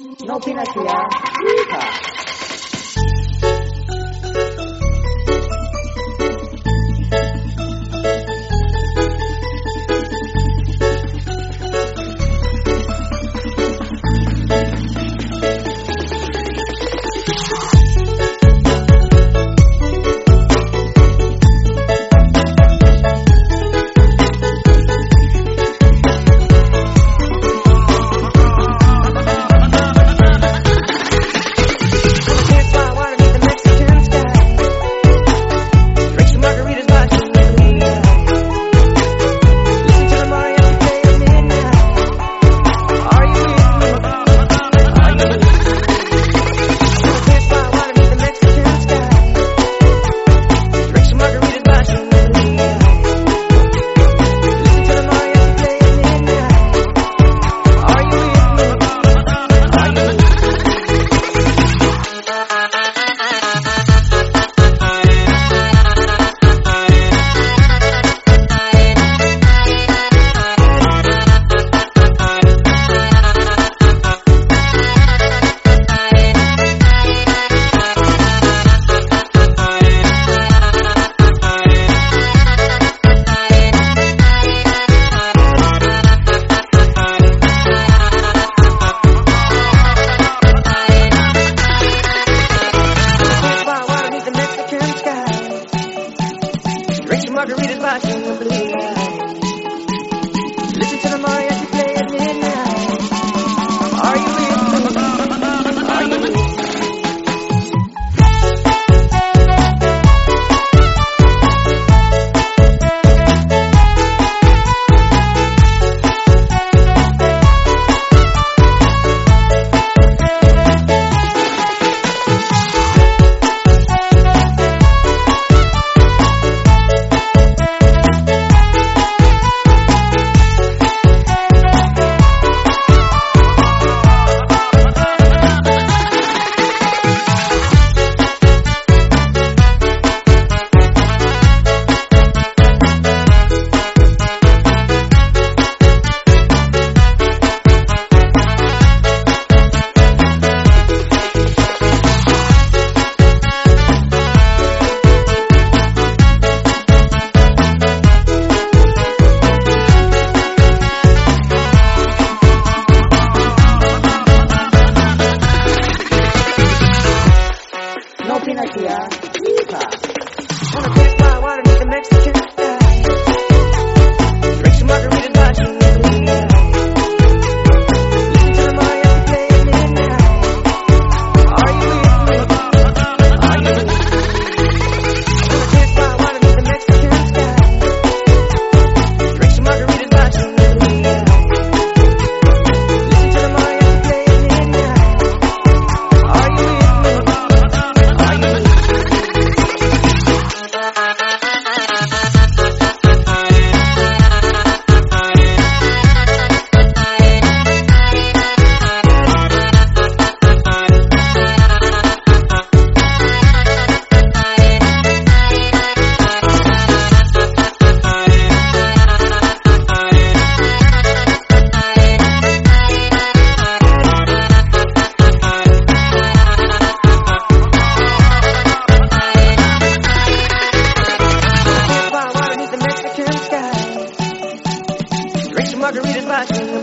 No. Yeehaw. margaritas by Jubilee. touch.